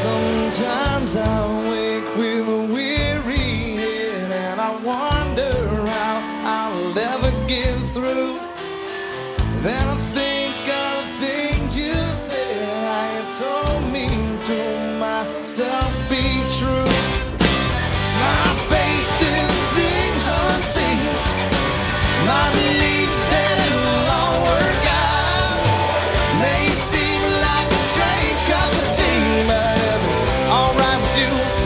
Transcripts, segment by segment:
Sometimes I wake with a weary head and I wonder how I'll ever get through. Then I think of things you said, I told me to myself be true. My faith in things unseen, my.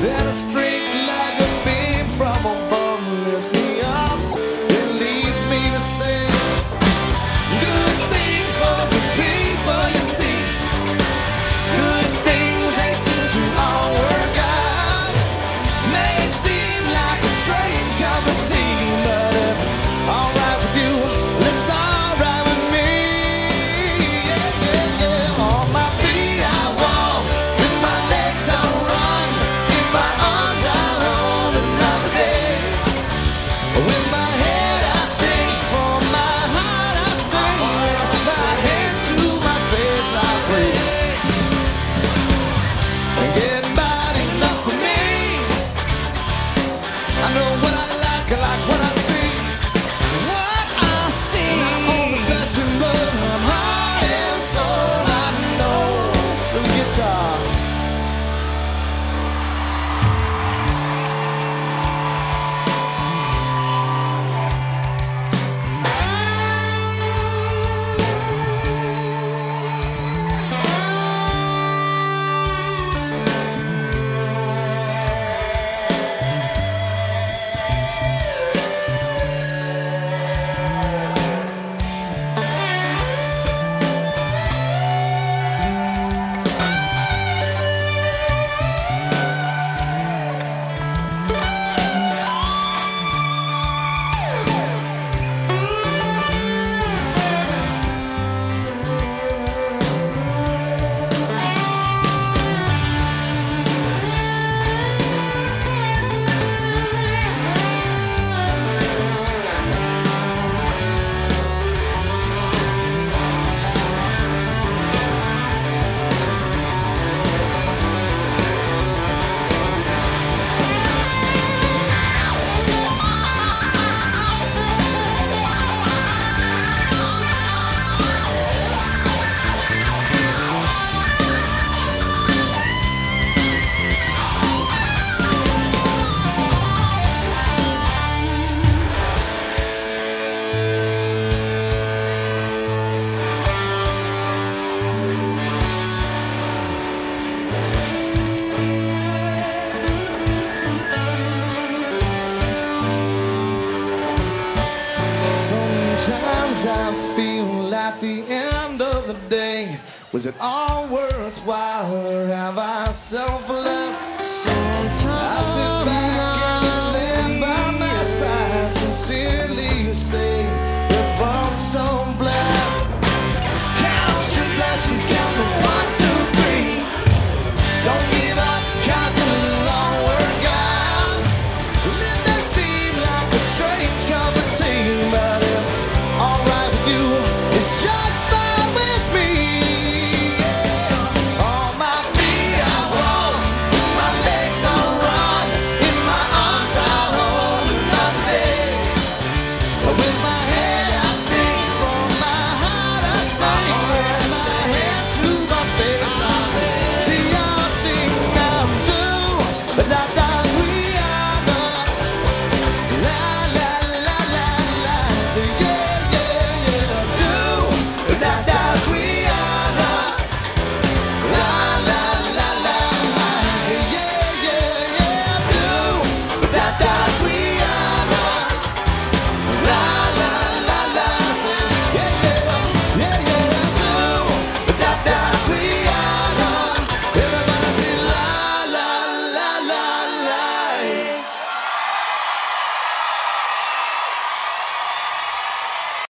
That a string. Sometimes I feel like the end of the day. Was it all worthwhile? Or have I selfless? So